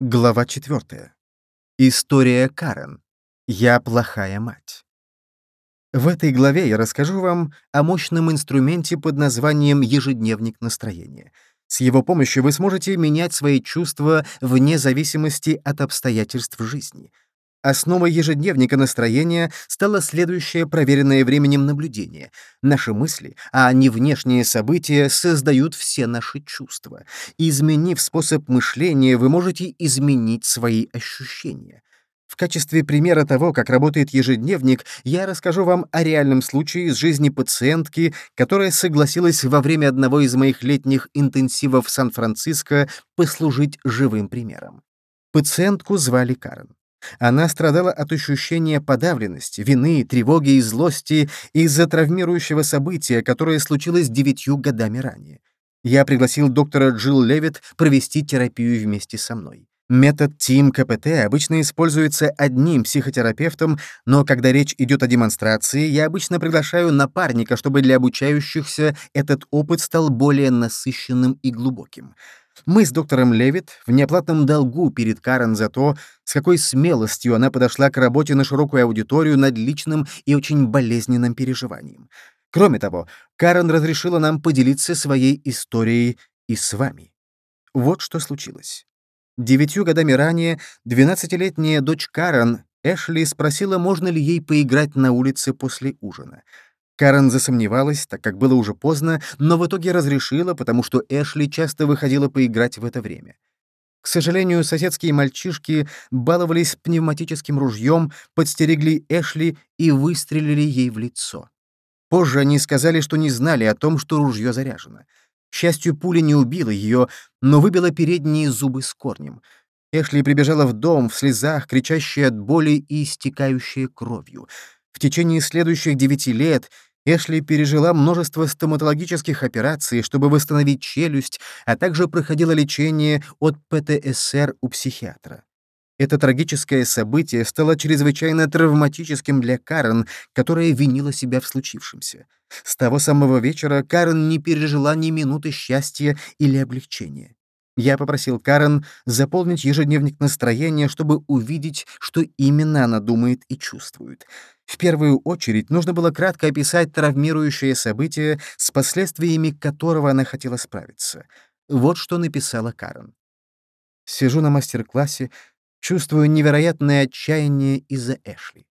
Глава 4. История Карен. Я плохая мать. В этой главе я расскажу вам о мощном инструменте под названием «Ежедневник настроения». С его помощью вы сможете менять свои чувства вне зависимости от обстоятельств жизни — Основой ежедневника настроения стало следующее проверенное временем наблюдение. Наши мысли, а не внешние события, создают все наши чувства. Изменив способ мышления, вы можете изменить свои ощущения. В качестве примера того, как работает ежедневник, я расскажу вам о реальном случае из жизни пациентки, которая согласилась во время одного из моих летних интенсивов в Сан-Франциско послужить живым примером. Пациентку звали Карен. Она страдала от ощущения подавленности, вины, тревоги и злости из-за травмирующего события, которое случилось девятью годами ранее. Я пригласил доктора Джилл Левит провести терапию вместе со мной. Метод ТИМ КПТ обычно используется одним психотерапевтом, но когда речь идет о демонстрации, я обычно приглашаю напарника, чтобы для обучающихся этот опыт стал более насыщенным и глубоким. Мы с доктором Левит в неоплатном долгу перед Карен за то, с какой смелостью она подошла к работе на широкую аудиторию над личным и очень болезненным переживанием. Кроме того, Карен разрешила нам поделиться своей историей и с вами. Вот что случилось. Девятью годами ранее 12-летняя дочь Карен, Эшли, спросила, можно ли ей поиграть на улице после ужина. Карен засомневалась, так как было уже поздно, но в итоге разрешила, потому что Эшли часто выходила поиграть в это время. К сожалению, соседские мальчишки баловались пневматическим ружьем, подстерегли Эшли и выстрелили ей в лицо. Позже они сказали, что не знали о том, что ружье заряжено. К счастью, пуля не убила ее, но выбила передние зубы с корнем. Эшли прибежала в дом в слезах, кричащая от боли и истекающая кровью. В течение следующих девяти лет Эшли пережила множество стоматологических операций, чтобы восстановить челюсть, а также проходила лечение от ПТСР у психиатра. Это трагическое событие стало чрезвычайно травматическим для Карен, которая винила себя в случившемся. С того самого вечера Карен не пережила ни минуты счастья или облегчения. Я попросил Карен заполнить ежедневник настроения, чтобы увидеть, что именно она думает и чувствует. В первую очередь нужно было кратко описать травмирующее событие, с последствиями которого она хотела справиться. Вот что написала Карен. «Сижу на мастер-классе, чувствую невероятное отчаяние из-за Эшли.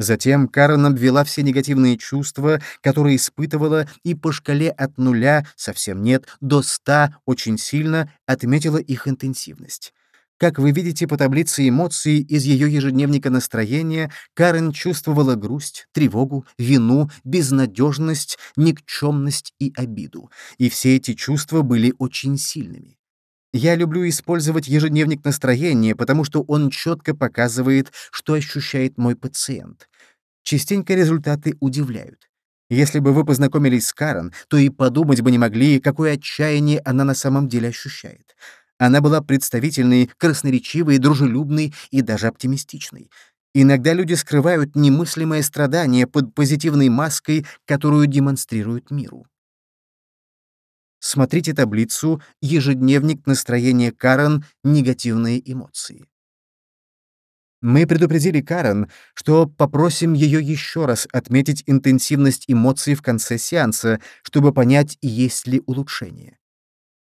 Затем Карен обвела все негативные чувства, которые испытывала, и по шкале от нуля, совсем нет, до ста, очень сильно, отметила их интенсивность. Как вы видите по таблице эмоций из ее ежедневника настроения, Карен чувствовала грусть, тревогу, вину, безнадежность, никчемность и обиду. И все эти чувства были очень сильными. Я люблю использовать ежедневник настроения, потому что он четко показывает, что ощущает мой пациент. Частенько результаты удивляют. Если бы вы познакомились с Карен, то и подумать бы не могли, какое отчаяние она на самом деле ощущает. Она была представительной, красноречивой, дружелюбной и даже оптимистичной. Иногда люди скрывают немыслимое страдание под позитивной маской, которую демонстрируют миру. Смотрите таблицу «Ежедневник настроения Карен. Негативные эмоции». Мы предупредили Карен, что попросим ее еще раз отметить интенсивность эмоций в конце сеанса, чтобы понять, есть ли улучшение.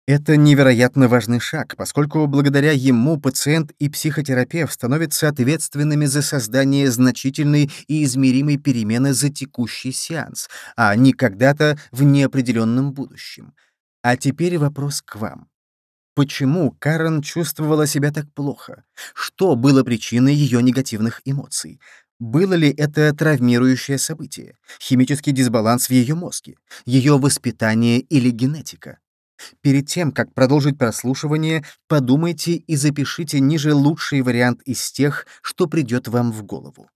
Это невероятно важный шаг, поскольку благодаря ему пациент и психотерапевт становятся ответственными за создание значительной и измеримой перемены за текущий сеанс, а не когда-то в неопределенном будущем. А теперь вопрос к вам. Почему Карен чувствовала себя так плохо? Что было причиной ее негативных эмоций? Было ли это травмирующее событие, химический дисбаланс в ее мозге, ее воспитание или генетика? Перед тем, как продолжить прослушивание, подумайте и запишите ниже лучший вариант из тех, что придет вам в голову.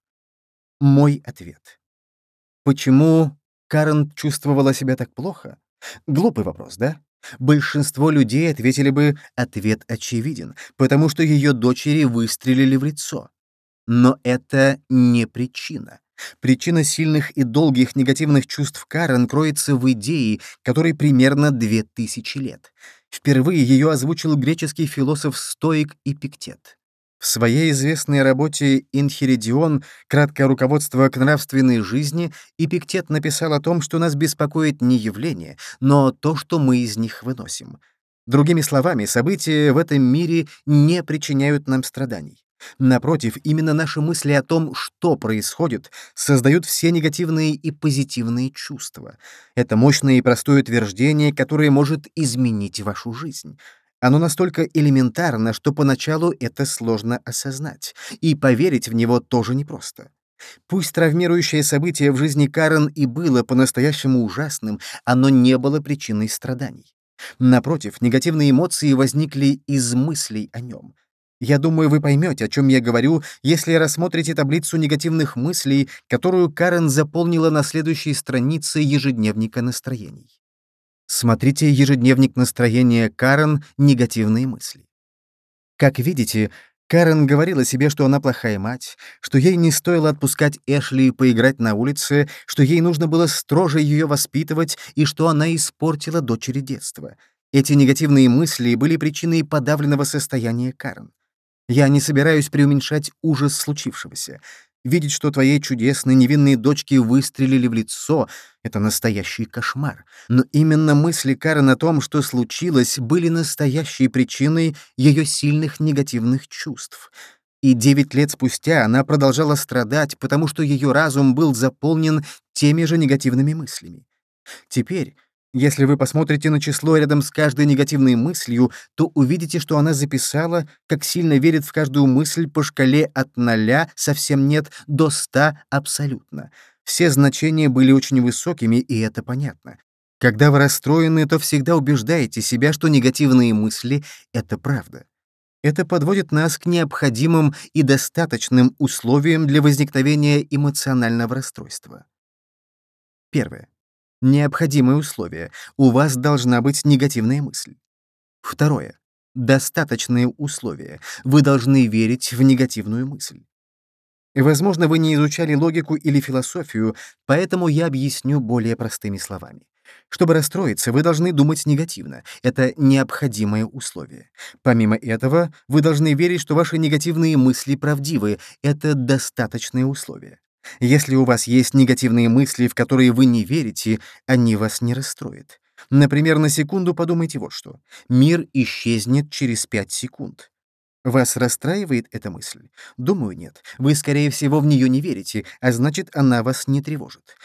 Мой ответ. Почему Карен чувствовала себя так плохо? Глупый вопрос, да? Большинство людей ответили бы «ответ очевиден», потому что ее дочери выстрелили в лицо. Но это не причина. Причина сильных и долгих негативных чувств Карен кроется в идее, которой примерно две тысячи лет. Впервые ее озвучил греческий философ-стоик Эпиктет. В своей известной работе «Инхеридион. Краткое руководство к нравственной жизни» Эпиктет написал о том, что нас беспокоит не явление, но то, что мы из них выносим. Другими словами, события в этом мире не причиняют нам страданий. Напротив, именно наши мысли о том, что происходит, создают все негативные и позитивные чувства. Это мощное и простое утверждение, которое может изменить вашу жизнь. Оно настолько элементарно, что поначалу это сложно осознать, и поверить в него тоже непросто. Пусть травмирующее событие в жизни Карен и было по-настоящему ужасным, оно не было причиной страданий. Напротив, негативные эмоции возникли из мыслей о нем. Я думаю, вы поймете, о чем я говорю, если рассмотрите таблицу негативных мыслей, которую Карен заполнила на следующей странице ежедневника настроений. Смотрите ежедневник настроения Карен «Негативные мысли». Как видите, Карен говорила себе, что она плохая мать, что ей не стоило отпускать Эшли поиграть на улице, что ей нужно было строже ее воспитывать и что она испортила дочери детства. Эти негативные мысли были причиной подавленного состояния Карен. Я не собираюсь преуменьшать ужас случившегося. Видеть, что твоей чудесной невинной дочке выстрелили в лицо — это настоящий кошмар. Но именно мысли Карен о том, что случилось, были настоящей причиной ее сильных негативных чувств. И девять лет спустя она продолжала страдать, потому что ее разум был заполнен теми же негативными мыслями. Теперь, если вы посмотрите на число рядом с каждой негативной мыслью, то увидите, что она записала, как сильно верит в каждую мысль по шкале от ноля совсем нет до ста абсолютно. Все значения были очень высокими, и это понятно. Когда вы расстроены, то всегда убеждаете себя, что негативные мысли — это правда. Это подводит нас к необходимым и достаточным условиям для возникновения эмоционального расстройства. Первое. Необходимое условие. У вас должна быть негативная мысль. Второе. Достаточные условия. Вы должны верить в негативную мысль. Возможно, вы не изучали логику или философию, поэтому я объясню более простыми словами. Чтобы расстроиться, вы должны думать негативно. Это необходимое условие. Помимо этого, вы должны верить, что ваши негативные мысли правдивы. Это достаточное условие. Если у вас есть негативные мысли, в которые вы не верите, они вас не расстроят. Например, на секунду подумайте вот что. Мир исчезнет через 5 секунд. Вас расстраивает эта мысль? Думаю, нет. Вы, скорее всего, в нее не верите, а значит, она вас не тревожит.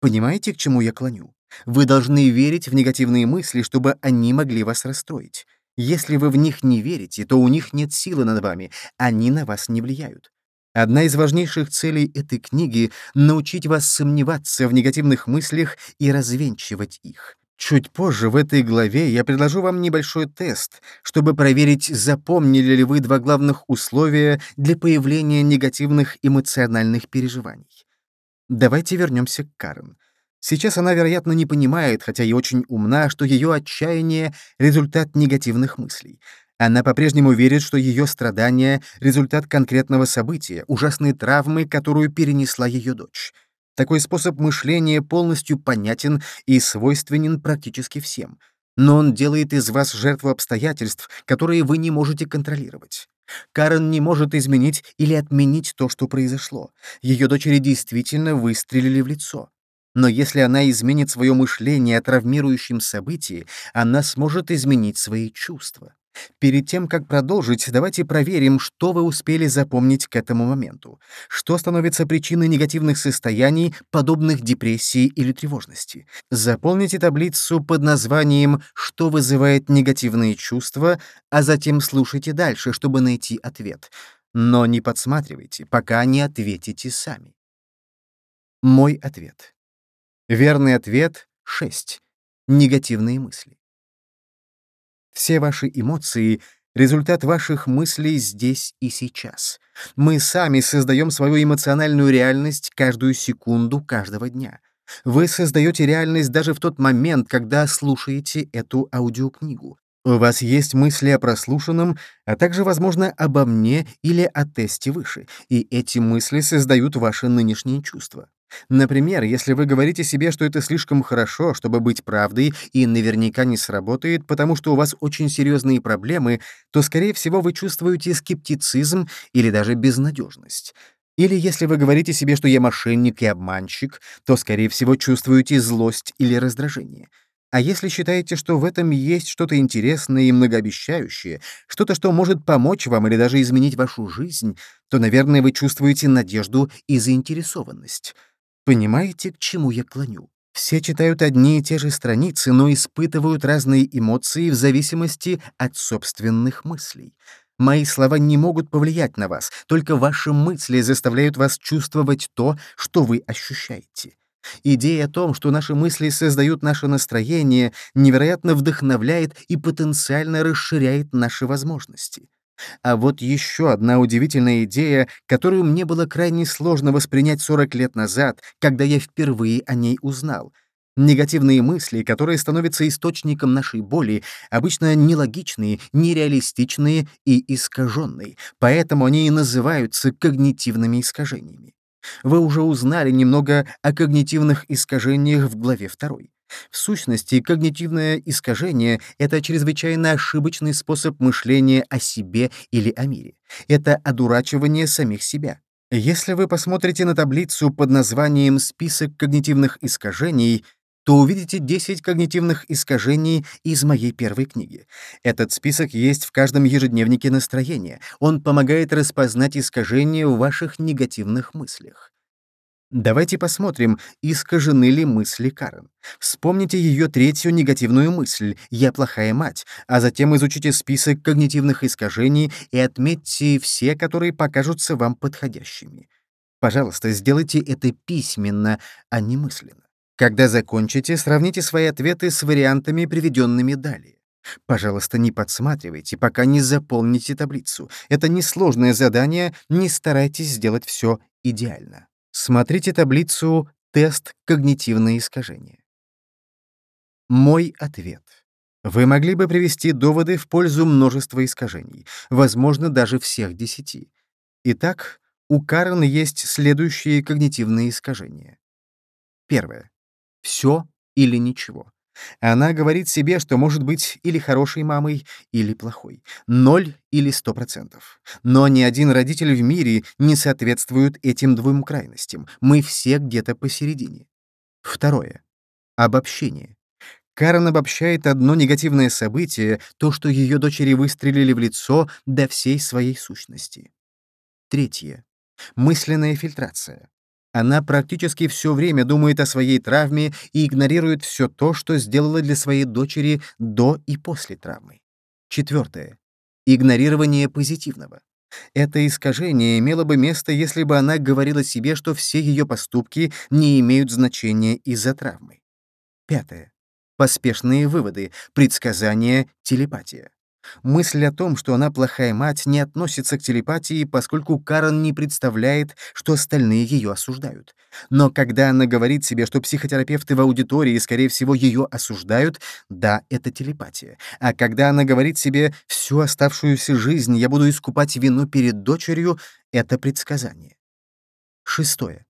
Понимаете, к чему я клоню? Вы должны верить в негативные мысли, чтобы они могли вас расстроить. Если вы в них не верите, то у них нет силы над вами, они на вас не влияют. Одна из важнейших целей этой книги — научить вас сомневаться в негативных мыслях и развенчивать их. Чуть позже в этой главе я предложу вам небольшой тест, чтобы проверить, запомнили ли вы два главных условия для появления негативных эмоциональных переживаний. Давайте вернемся к Карен. Сейчас она, вероятно, не понимает, хотя и очень умна, что ее отчаяние — результат негативных мыслей. Она по-прежнему верит, что ее страдания — результат конкретного события, ужасной травмы, которую перенесла ее дочь. Такой способ мышления полностью понятен и свойственен практически всем. Но он делает из вас жертву обстоятельств, которые вы не можете контролировать. Карен не может изменить или отменить то, что произошло. Ее дочери действительно выстрелили в лицо. Но если она изменит свое мышление о травмирующем событии, она сможет изменить свои чувства. Перед тем, как продолжить, давайте проверим, что вы успели запомнить к этому моменту. Что становится причиной негативных состояний, подобных депрессии или тревожности. Заполните таблицу под названием «Что вызывает негативные чувства», а затем слушайте дальше, чтобы найти ответ. Но не подсматривайте, пока не ответите сами. Мой ответ. Верный ответ — 6. Негативные мысли. Все ваши эмоции — результат ваших мыслей здесь и сейчас. Мы сами создаем свою эмоциональную реальность каждую секунду каждого дня. Вы создаете реальность даже в тот момент, когда слушаете эту аудиокнигу. У вас есть мысли о прослушанном, а также, возможно, обо мне или о тесте выше, и эти мысли создают ваши нынешние чувства. Например, если вы говорите себе, что это слишком хорошо, чтобы быть правдой, и наверняка не сработает, потому что у вас очень серьезные проблемы, то, скорее всего, вы чувствуете скептицизм или даже безнадежность. Или если вы говорите себе, что я мошенник и обманщик, то, скорее всего, чувствуете злость или раздражение. А если считаете, что в этом есть что-то интересное и многообещающее, что-то, что может помочь вам или даже изменить вашу жизнь, то, наверное, вы чувствуете надежду и заинтересованность. Понимаете, к чему я клоню? Все читают одни и те же страницы, но испытывают разные эмоции в зависимости от собственных мыслей. Мои слова не могут повлиять на вас, только ваши мысли заставляют вас чувствовать то, что вы ощущаете. Идея о том, что наши мысли создают наше настроение, невероятно вдохновляет и потенциально расширяет наши возможности. А вот еще одна удивительная идея, которую мне было крайне сложно воспринять 40 лет назад, когда я впервые о ней узнал. Негативные мысли, которые становятся источником нашей боли, обычно нелогичные, нереалистичные и искаженные, поэтому они и называются когнитивными искажениями. Вы уже узнали немного о когнитивных искажениях в главе 2. В сущности, когнитивное искажение — это чрезвычайно ошибочный способ мышления о себе или о мире. Это одурачивание самих себя. Если вы посмотрите на таблицу под названием «Список когнитивных искажений», то увидите 10 когнитивных искажений из моей первой книги. Этот список есть в каждом ежедневнике настроения. Он помогает распознать искажения в ваших негативных мыслях. Давайте посмотрим, искажены ли мысли Карен. Вспомните ее третью негативную мысль «Я плохая мать», а затем изучите список когнитивных искажений и отметьте все, которые покажутся вам подходящими. Пожалуйста, сделайте это письменно, а не мысленно. Когда закончите, сравните свои ответы с вариантами, приведенными далее. Пожалуйста, не подсматривайте, пока не заполните таблицу. Это несложное задание, не старайтесь сделать все идеально. Смотрите таблицу «Тест когнитивные искажения». Мой ответ. Вы могли бы привести доводы в пользу множества искажений, возможно, даже всех десяти. Итак, у Карен есть следующие когнитивные искажения. Первое все или ничего. Она говорит себе, что может быть или хорошей мамой, или плохой. Ноль или сто процентов. Но ни один родитель в мире не соответствует этим двум крайностям. Мы все где-то посередине. Второе. Обобщение. Карен обобщает одно негативное событие, то, что ее дочери выстрелили в лицо до всей своей сущности. Третье. Мысленная фильтрация. Она практически все время думает о своей травме и игнорирует все то, что сделала для своей дочери до и после травмы. Четвертое. Игнорирование позитивного. Это искажение имело бы место, если бы она говорила себе, что все ее поступки не имеют значения из-за травмы. Пятое. Поспешные выводы, предсказания, телепатия. Мысль о том, что она плохая мать, не относится к телепатии, поскольку Карен не представляет, что остальные ее осуждают. Но когда она говорит себе, что психотерапевты в аудитории, скорее всего, ее осуждают, да, это телепатия. А когда она говорит себе «всю оставшуюся жизнь я буду искупать вину перед дочерью», это предсказание. Шестое.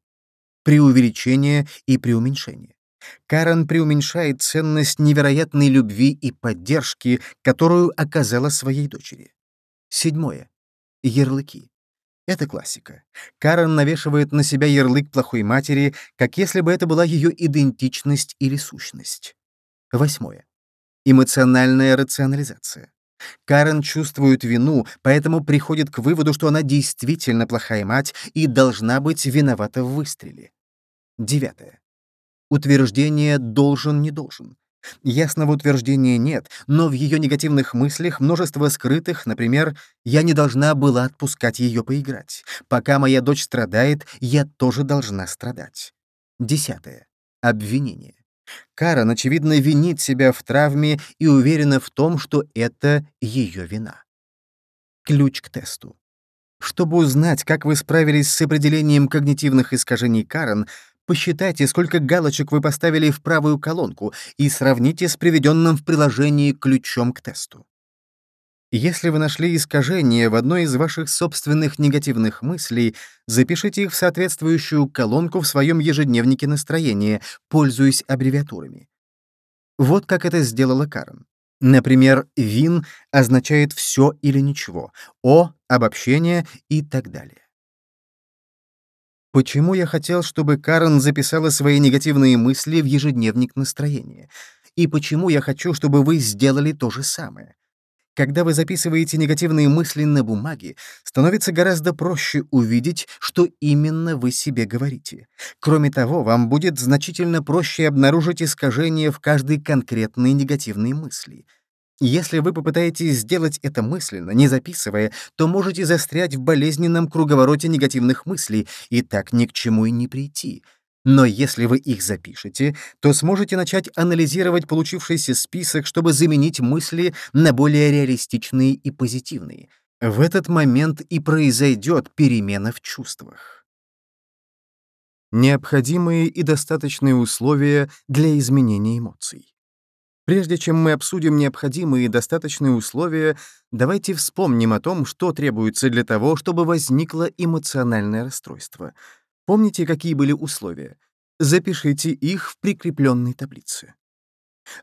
Преувеличение и преуменьшение. Карен преуменьшает ценность невероятной любви и поддержки, которую оказала своей дочери. Седьмое. Ярлыки. Это классика. Карен навешивает на себя ярлык плохой матери, как если бы это была ее идентичность или сущность. Восьмое. Эмоциональная рационализация. Карен чувствует вину, поэтому приходит к выводу, что она действительно плохая мать и должна быть виновата в выстреле. Девятое. Утверждение «должен-не должен». Ясного утверждения нет, но в ее негативных мыслях множество скрытых, например, «я не должна была отпускать ее поиграть. Пока моя дочь страдает, я тоже должна страдать». Десятое. Обвинение. Карен, очевидно, винит себя в травме и уверена в том, что это ее вина. Ключ к тесту. Чтобы узнать, как вы справились с определением когнитивных искажений Карен, Посчитайте, сколько галочек вы поставили в правую колонку и сравните с приведенным в приложении ключом к тесту. Если вы нашли искажение в одной из ваших собственных негативных мыслей, запишите их в соответствующую колонку в своем ежедневнике настроения, пользуясь аббревиатурами. Вот как это сделала Карен. Например, «вин» означает «все или ничего», «о» — обобщение и так далее. Почему я хотел, чтобы Карен записала свои негативные мысли в ежедневник настроения? И почему я хочу, чтобы вы сделали то же самое? Когда вы записываете негативные мысли на бумаге, становится гораздо проще увидеть, что именно вы себе говорите. Кроме того, вам будет значительно проще обнаружить искажения в каждой конкретной негативной мысли. Если вы попытаетесь сделать это мысленно, не записывая, то можете застрять в болезненном круговороте негативных мыслей и так ни к чему и не прийти — но если вы их запишете, то сможете начать анализировать получившийся список, чтобы заменить мысли на более реалистичные и позитивные. В этот момент и произойдет перемена в чувствах. Необходимые и достаточные условия для изменения эмоций. Прежде чем мы обсудим необходимые и достаточные условия, давайте вспомним о том, что требуется для того, чтобы возникло эмоциональное расстройство — Помните, какие были условия? Запишите их в прикрепленной таблице.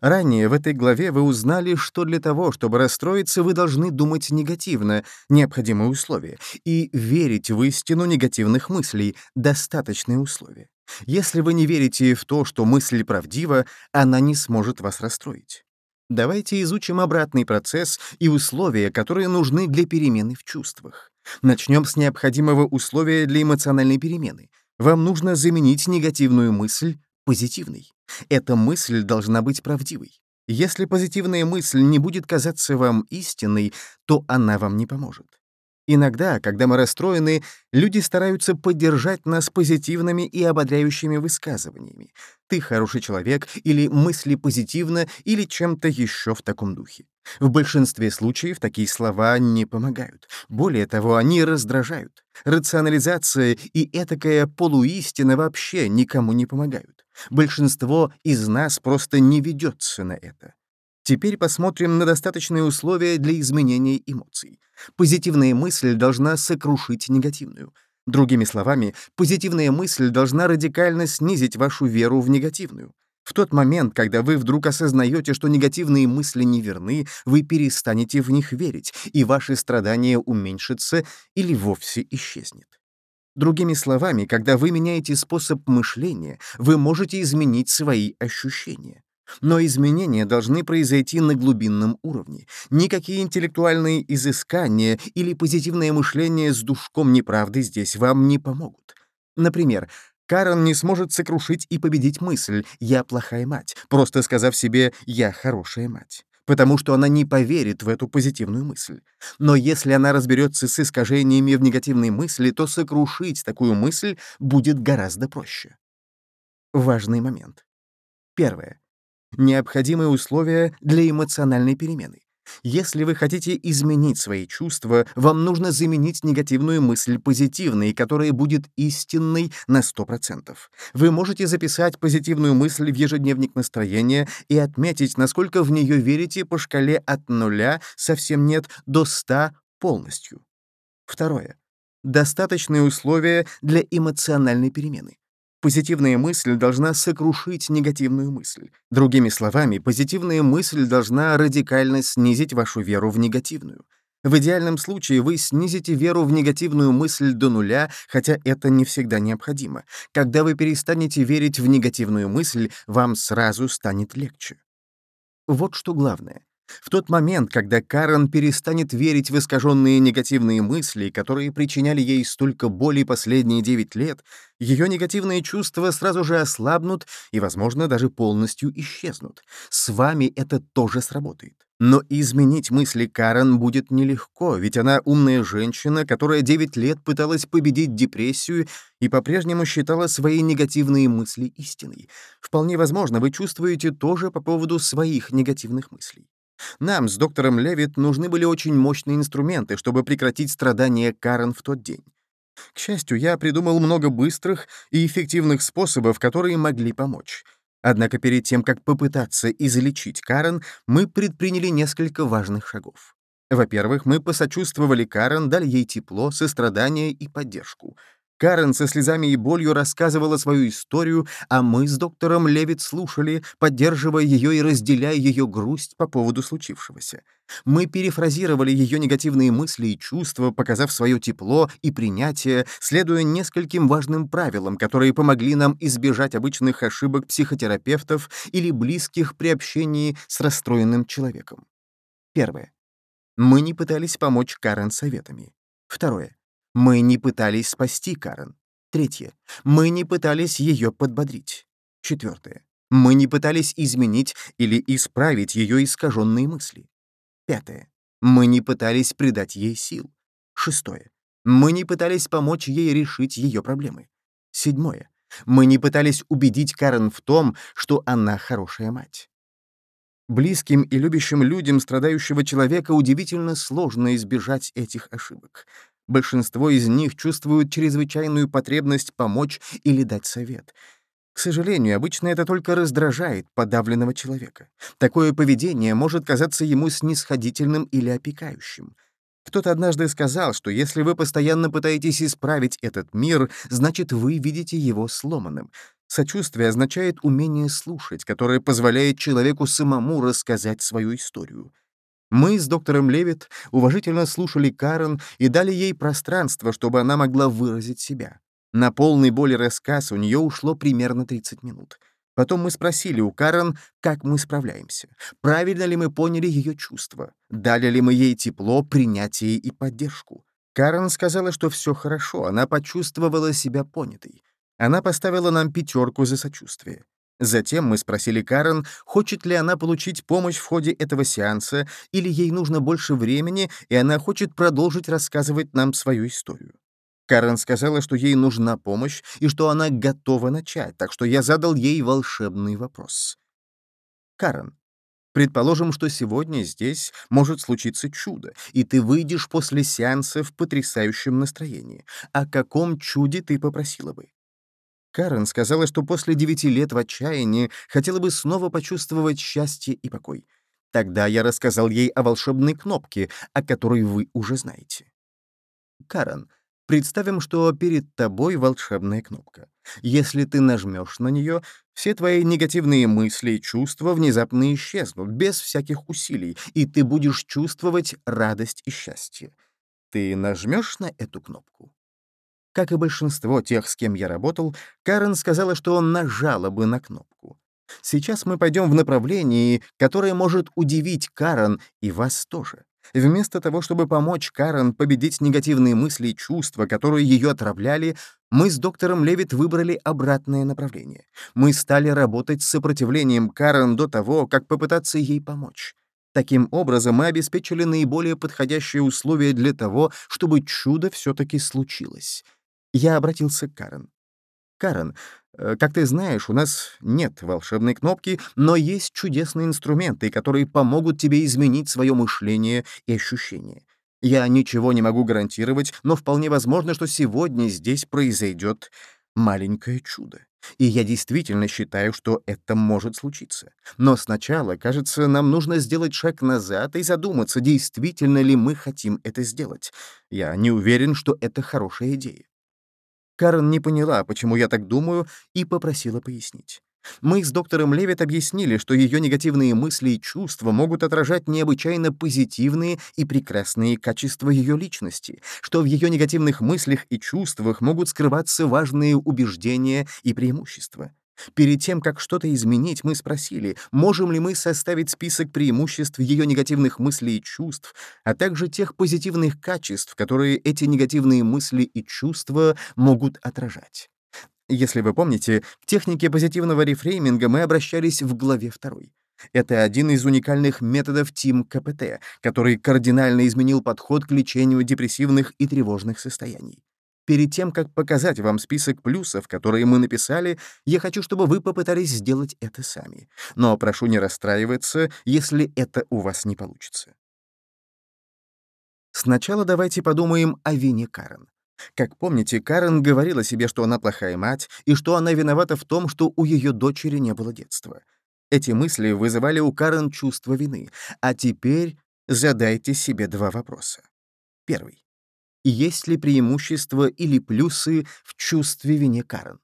Ранее в этой главе вы узнали, что для того, чтобы расстроиться, вы должны думать негативно, необходимые условия, и верить в истину негативных мыслей, достаточные условия. Если вы не верите в то, что мысль правдива, она не сможет вас расстроить. Давайте изучим обратный процесс и условия, которые нужны для перемены в чувствах. Начнем с необходимого условия для эмоциональной перемены. Вам нужно заменить негативную мысль позитивной. Эта мысль должна быть правдивой. Если позитивная мысль не будет казаться вам истинной, то она вам не поможет. Иногда, когда мы расстроены, люди стараются поддержать нас позитивными и ободряющими высказываниями. «Ты хороший человек» или «мысли позитивно» или чем-то еще в таком духе. В большинстве случаев такие слова не помогают. Более того, они раздражают. Рационализация и этакая полуистина вообще никому не помогают. Большинство из нас просто не ведется на это. Теперь посмотрим на достаточные условия для изменения эмоций. Позитивная мысль должна сокрушить негативную. Другими словами, позитивная мысль должна радикально снизить вашу веру в негативную. В тот момент, когда вы вдруг осознаете, что негативные мысли неверны, вы перестанете в них верить, и ваши страдания уменьшатся или вовсе исчезнет. Другими словами, когда вы меняете способ мышления, вы можете изменить свои ощущения. Но изменения должны произойти на глубинном уровне. Никакие интеллектуальные изыскания или позитивное мышление с душком неправды здесь вам не помогут. Например, Карен не сможет сокрушить и победить мысль «я плохая мать», просто сказав себе «я хорошая мать» потому что она не поверит в эту позитивную мысль. Но если она разберется с искажениями в негативной мысли, то сокрушить такую мысль будет гораздо проще. Важный момент. Первое необходимые условия для эмоциональной перемены. Если вы хотите изменить свои чувства, вам нужно заменить негативную мысль позитивной, которая будет истинной на 100%. Вы можете записать позитивную мысль в ежедневник настроения и отметить, насколько в нее верите по шкале от нуля, совсем нет, до 100 полностью. Второе. Достаточные условия для эмоциональной перемены. Позитивная мысль должна сокрушить негативную мысль. Другими словами, позитивная мысль должна радикально снизить вашу веру в негативную. В идеальном случае вы снизите веру в негативную мысль до нуля, хотя это не всегда необходимо. Когда вы перестанете верить в негативную мысль, вам сразу станет легче. Вот что главное. В тот момент, когда Карен перестанет верить в искаженные негативные мысли, которые причиняли ей столько боли последние девять лет, ее негативные чувства сразу же ослабнут и, возможно, даже полностью исчезнут. С вами это тоже сработает. Но изменить мысли Карен будет нелегко, ведь она умная женщина, которая девять лет пыталась победить депрессию и по-прежнему считала свои негативные мысли истиной. Вполне возможно, вы чувствуете тоже по поводу своих негативных мыслей. Нам с доктором Левит нужны были очень мощные инструменты, чтобы прекратить страдания Карен в тот день. К счастью, я придумал много быстрых и эффективных способов, которые могли помочь. Однако перед тем, как попытаться излечить Карен, мы предприняли несколько важных шагов. Во-первых, мы посочувствовали Карен, дали ей тепло, сострадание и поддержку. Карен со слезами и болью рассказывала свою историю, а мы с доктором Левит слушали, поддерживая ее и разделяя ее грусть по поводу случившегося. Мы перефразировали ее негативные мысли и чувства, показав свое тепло и принятие, следуя нескольким важным правилам, которые помогли нам избежать обычных ошибок психотерапевтов или близких при общении с расстроенным человеком. Первое. Мы не пытались помочь Карен советами. Второе. Мы не пытались спасти Карен. Третье. Мы не пытались ее подбодрить. Четвертое. Мы не пытались изменить или исправить ее искаженные мысли. Пятое. Мы не пытались придать ей сил. Шестое. Мы не пытались помочь ей решить ее проблемы. Седьмое. Мы не пытались убедить Карен в том, что она хорошая мать. Близким и любящим людям страдающего человека удивительно сложно избежать этих ошибок. Большинство из них чувствуют чрезвычайную потребность помочь или дать совет. К сожалению, обычно это только раздражает подавленного человека. Такое поведение может казаться ему снисходительным или опекающим. Кто-то однажды сказал, что если вы постоянно пытаетесь исправить этот мир, значит, вы видите его сломанным. Сочувствие означает умение слушать, которое позволяет человеку самому рассказать свою историю. Мы с доктором Левит уважительно слушали Карен и дали ей пространство, чтобы она могла выразить себя. На полный боли рассказ у нее ушло примерно 30 минут. Потом мы спросили у Карен, как мы справляемся, правильно ли мы поняли ее чувства, дали ли мы ей тепло, принятие и поддержку. Карен сказала, что все хорошо, она почувствовала себя понятой. Она поставила нам пятерку за сочувствие. Затем мы спросили Карен, хочет ли она получить помощь в ходе этого сеанса, или ей нужно больше времени, и она хочет продолжить рассказывать нам свою историю. Карен сказала, что ей нужна помощь и что она готова начать, так что я задал ей волшебный вопрос. Карен, предположим, что сегодня здесь может случиться чудо, и ты выйдешь после сеанса в потрясающем настроении. О каком чуде ты попросила бы? Карен сказала, что после девяти лет в отчаянии хотела бы снова почувствовать счастье и покой. Тогда я рассказал ей о волшебной кнопке, о которой вы уже знаете. Карен, представим, что перед тобой волшебная кнопка. Если ты нажмешь на нее, все твои негативные мысли и чувства внезапно исчезнут, без всяких усилий, и ты будешь чувствовать радость и счастье. Ты нажмешь на эту кнопку? Как и большинство тех, с кем я работал, Карен сказала, что он нажала бы на кнопку. Сейчас мы пойдем в направлении, которое может удивить Карен и вас тоже. Вместо того, чтобы помочь Карен победить негативные мысли и чувства, которые ее отравляли, мы с доктором Левит выбрали обратное направление. Мы стали работать с сопротивлением Карен до того, как попытаться ей помочь. Таким образом, мы обеспечили наиболее подходящие условия для того, чтобы чудо все-таки случилось. Я обратился к Карен. «Карен, э, как ты знаешь, у нас нет волшебной кнопки, но есть чудесные инструменты, которые помогут тебе изменить свое мышление и ощущения. Я ничего не могу гарантировать, но вполне возможно, что сегодня здесь произойдет маленькое чудо. И я действительно считаю, что это может случиться. Но сначала, кажется, нам нужно сделать шаг назад и задуматься, действительно ли мы хотим это сделать. Я не уверен, что это хорошая идея. Карен не поняла, почему я так думаю, и попросила пояснить. Мы с доктором Левит объяснили, что ее негативные мысли и чувства могут отражать необычайно позитивные и прекрасные качества ее личности, что в ее негативных мыслях и чувствах могут скрываться важные убеждения и преимущества. Перед тем, как что-то изменить, мы спросили, можем ли мы составить список преимуществ ее негативных мыслей и чувств, а также тех позитивных качеств, которые эти негативные мысли и чувства могут отражать. Если вы помните, к технике позитивного рефрейминга мы обращались в главе 2. Это один из уникальных методов ТИМ КПТ, который кардинально изменил подход к лечению депрессивных и тревожных состояний. Перед тем, как показать вам список плюсов, которые мы написали, я хочу, чтобы вы попытались сделать это сами. Но прошу не расстраиваться, если это у вас не получится. Сначала давайте подумаем о вине Карен. Как помните, Карен говорила себе, что она плохая мать и что она виновата в том, что у ее дочери не было детства. Эти мысли вызывали у Карен чувство вины, а теперь Задайте себе два вопроса. Первый. Есть ли преимущества или плюсы в чувстве вине Карен?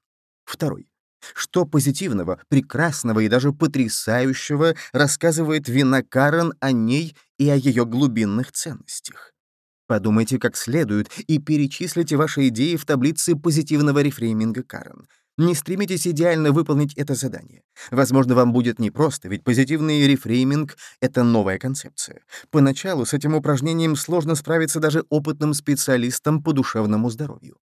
Второй. Что позитивного, прекрасного и даже потрясающего рассказывает вина Карен о ней и о ее глубинных ценностях? Подумайте как следует и перечислите ваши идеи в таблице позитивного рефрейминга Карен — не стремитесь идеально выполнить это задание. Возможно, вам будет непросто, ведь позитивный рефрейминг — это новая концепция. Поначалу с этим упражнением сложно справиться даже опытным специалистам по душевному здоровью.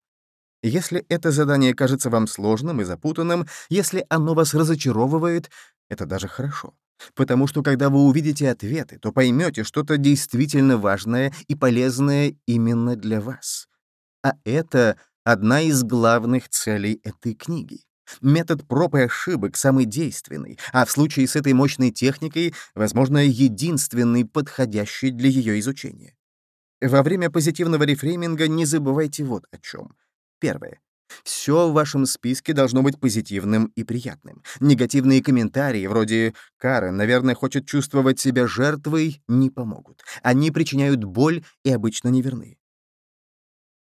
Если это задание кажется вам сложным и запутанным, если оно вас разочаровывает, это даже хорошо. Потому что когда вы увидите ответы, то поймете что-то действительно важное и полезное именно для вас. А это одна из главных целей этой книги. Метод проб и ошибок самый действенный, а в случае с этой мощной техникой, возможно, единственный подходящий для ее изучения. Во время позитивного рефрейминга не забывайте вот о чем. Первое. Все в вашем списке должно быть позитивным и приятным. Негативные комментарии, вроде «Карен, наверное, хочет чувствовать себя жертвой», не помогут. Они причиняют боль и обычно неверны.